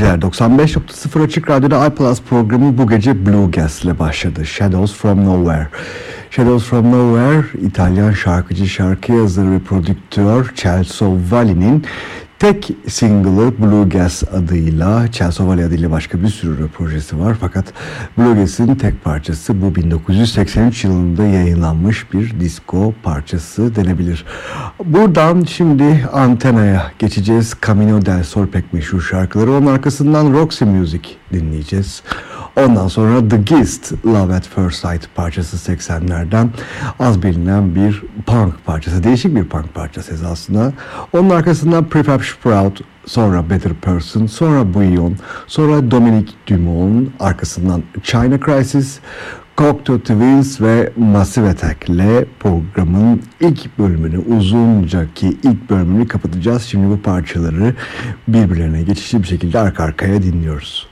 geceler 95.0 Açık Radyo'da iPlus programı bu gece Blue Gas ile başladı. Shadows from Nowhere. Shadows from Nowhere İtalyan şarkıcı, şarkı yazarı ve prodüktör Celso Valli'nin Tek single'ı Blue Gas adıyla, Valley adıyla başka bir sürü projesi var. Fakat Blue Gas'in tek parçası bu 1983 yılında yayınlanmış bir disco parçası denebilir. Buradan şimdi Antena'ya geçeceğiz. Camino del Sol pek meşhur şarkıları. Onun arkasından Roxy Music dinleyeceğiz. Ondan sonra The Gist, Love at First Sight parçası 80'lerden az bilinen bir punk parçası. Değişik bir punk parçası aslında. Onun arkasından Prefab Sprout, sonra Better Person, sonra Bouillon, sonra Dominic Dumont, arkasından China Crisis, Cocteau Twins ve Massive Attack ile programın ilk bölümünü uzunca ki ilk bölümünü kapatacağız. Şimdi bu parçaları birbirlerine geçişli bir şekilde arka arkaya dinliyoruz.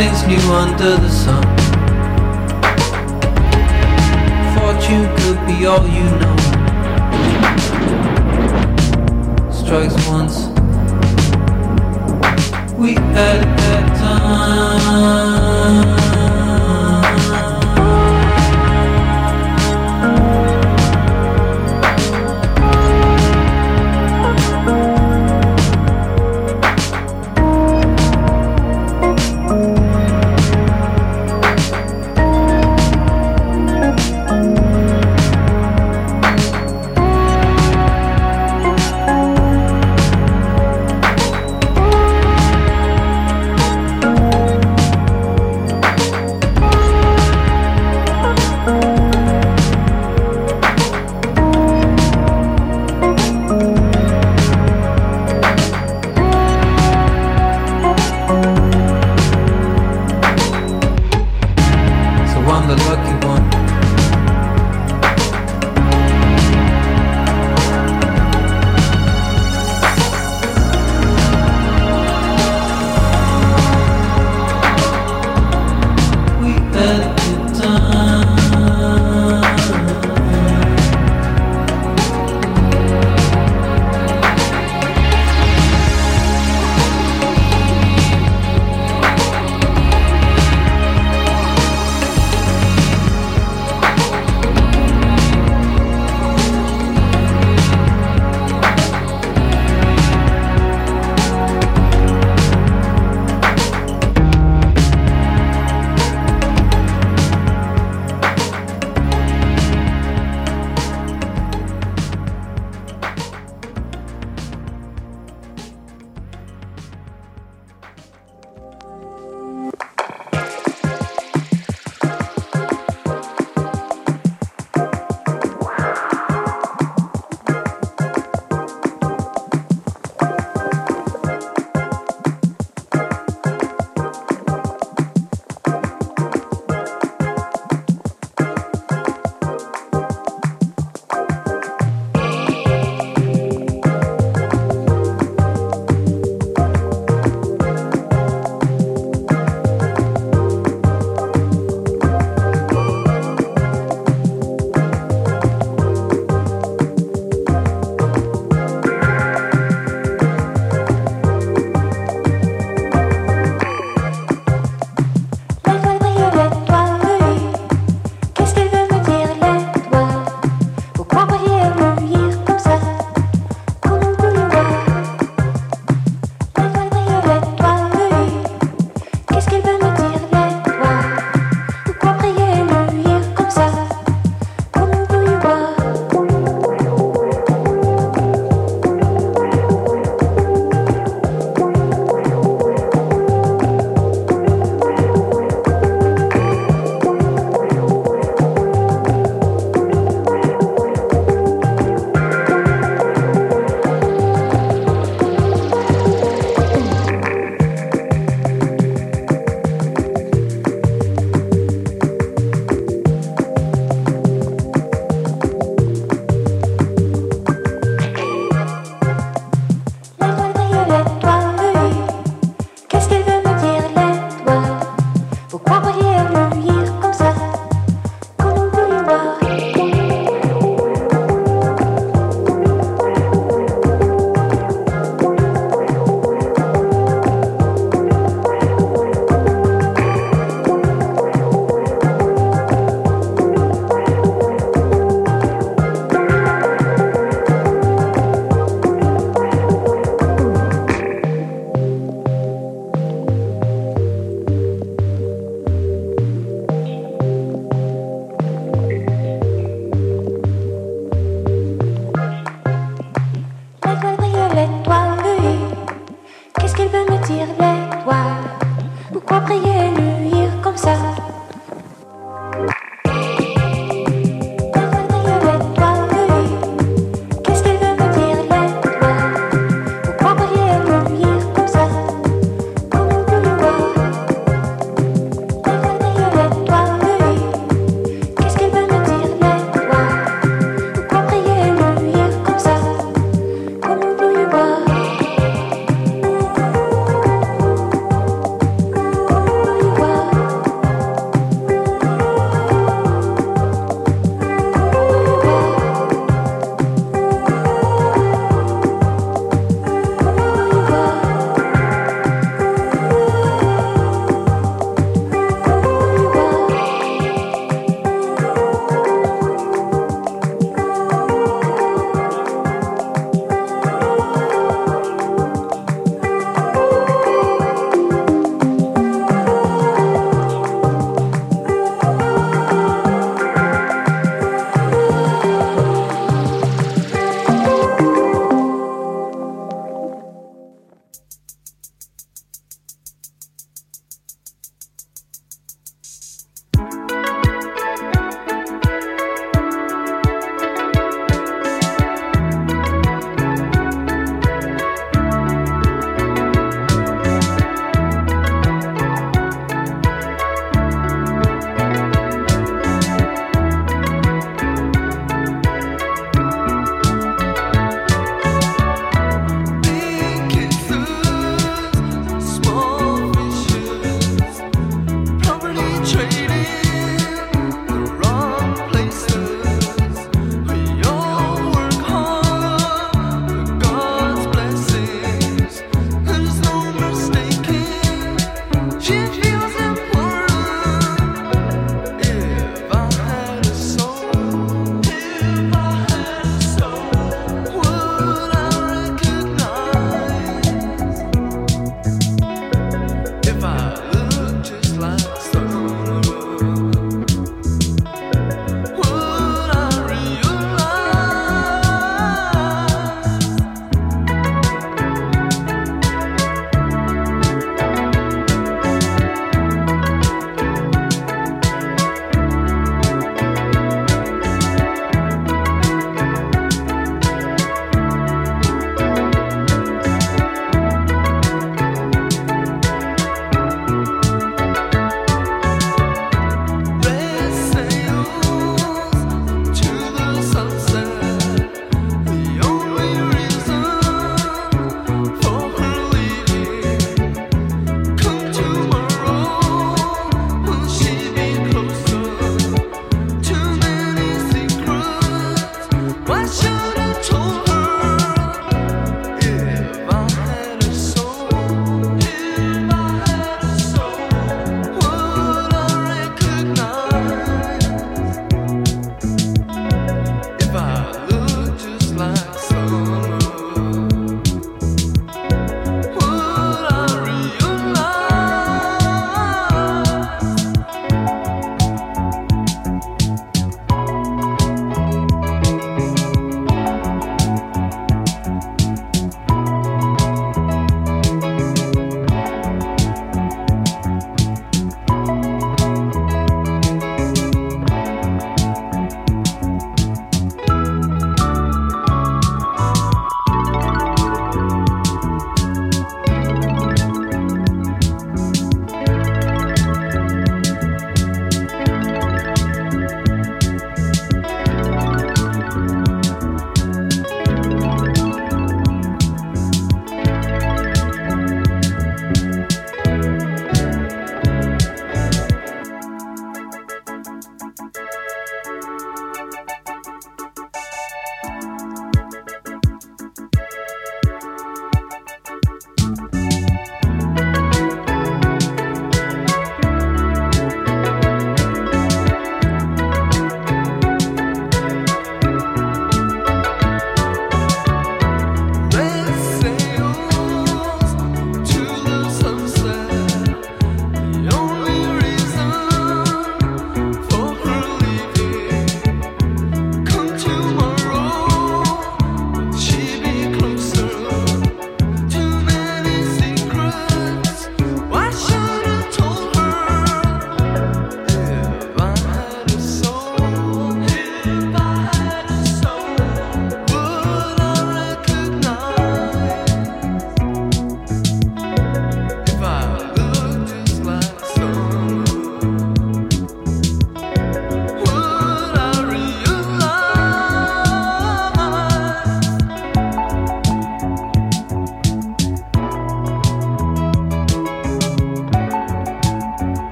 Nothing's new under the sun. Fortune could be all you know. Strikes once. We had that time.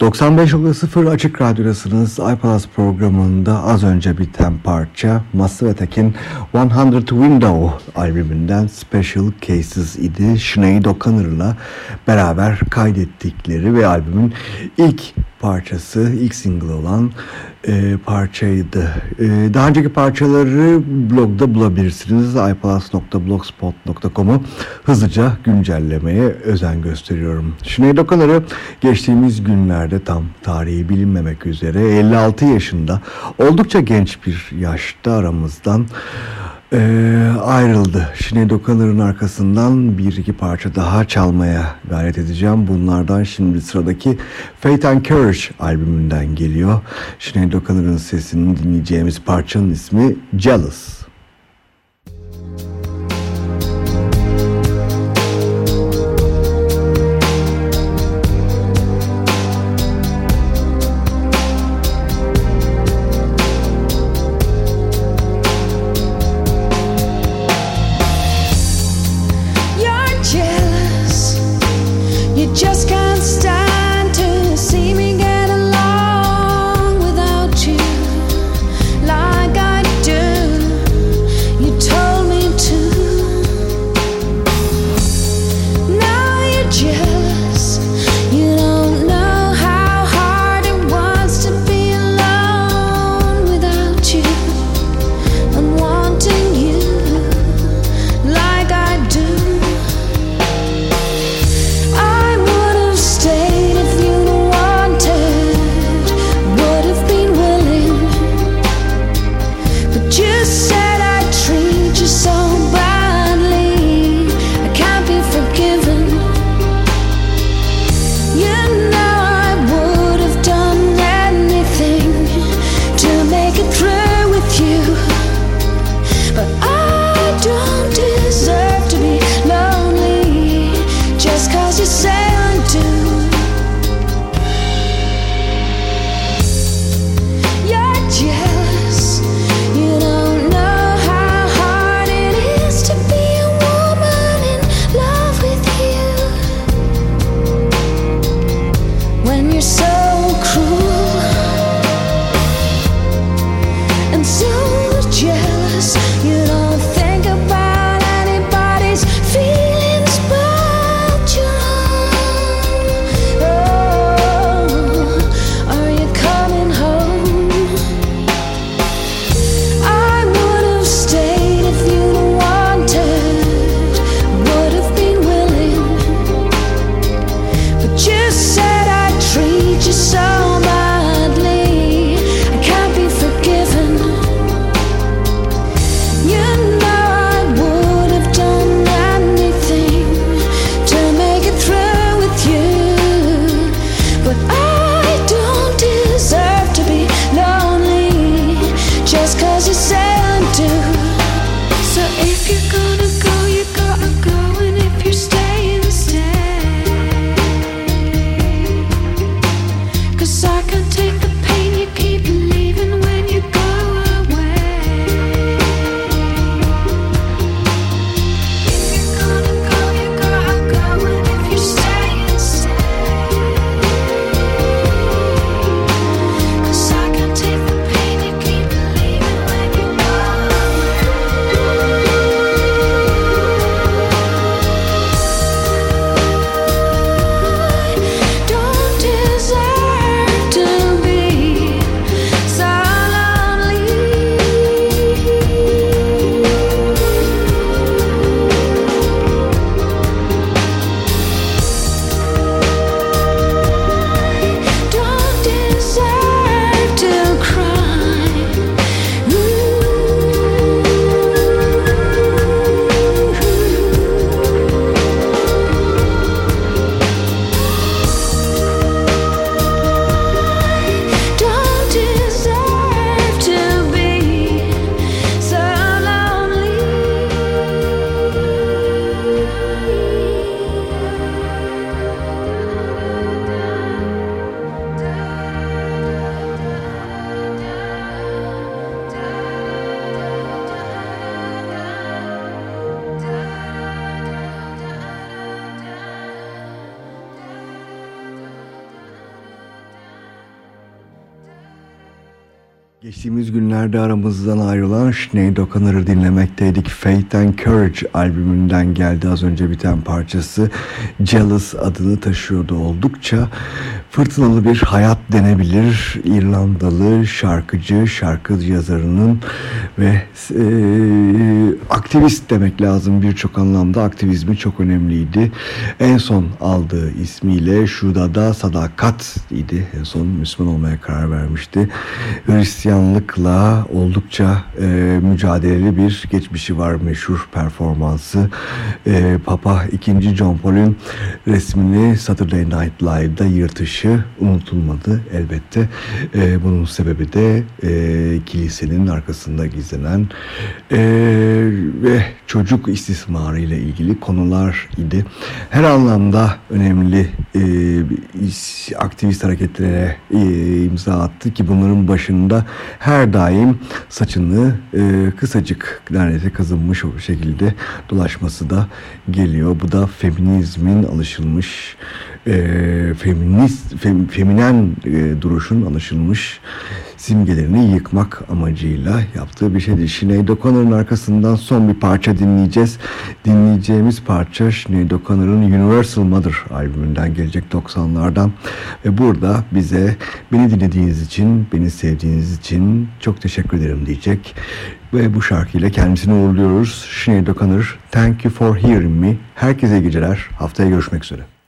95.0 Açık Radyo'dasınız. iPlus programında az önce biten parça Maslı ve Tekin 100 Window albümünden Special Cases idi. Sinead O'Connor'la beraber kaydettikleri ve albümün ilk parçası, ilk single olan e, parçaydı. E, daha önceki parçaları blogda bulabilirsiniz. iPlus.blogspot.com'u hızlıca güncellemeye özen gösteriyorum. Sinead O'Connor'ı geçtiğimiz günlerde tam tarihi bilinmemek üzere 56 yaşında oldukça genç bir yaşta aramızdan ee, ayrıldı. Sinead O'Connor'ın arkasından bir iki parça daha çalmaya gayret edeceğim. Bunlardan şimdi sıradaki Fate and Courage albümünden geliyor. Sinead O'Connor'ın sesini dinleyeceğimiz parçanın ismi Jealous. Günlerde aramızdan ayrılan Sinead O'Connor'ı dinlemekteydik. Faith and Courage albümünden geldi az önce biten parçası. Jealous adını taşıyordu oldukça. Fırtınalı bir hayat denebilir. İrlandalı şarkıcı, şarkı yazarının ve e, aktivist demek lazım birçok anlamda. Aktivizmi çok önemliydi. En son aldığı ismiyle Şuda'da Sadakat idi. En son Müslüman olmaya karar vermişti. Hristiyan Hristiyanlıkla oldukça e, mücadeleli bir geçmişi var meşhur performansı. E, Papa 2. John Paul'un resmini Saturday Night Live'da yırtışı unutulmadı elbette. E, bunun sebebi de e, kilisenin arkasında gizlenen e, ve çocuk istismarı ile ilgili konular idi. Her anlamda önemli e, aktivist hareketlere e, imza attı ki bunların başında her daim saçını e, kısacık neredeyse kazınmış o şekilde dolaşması da geliyor. Bu da feminizmin alışılmış e, feminist fem, feminen e, duruşun alışılmış simgelerini yıkmak amacıyla yaptığı bir şeydi. Sinead O'Connor'ın arkasından son bir parça dinleyeceğiz. Dinleyeceğimiz parça Sinead O'Connor'ın Universal Mother albümünden gelecek 90'lardan ve burada bize beni dinlediğiniz için, beni sevdiğiniz için çok teşekkür ederim diyecek. Ve bu şarkıyla kendisini uğurluyoruz. Sinead O'Connor, Thank You For Hearing Me. Herkese geceler. Haftaya görüşmek üzere.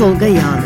Tolga Yağlı.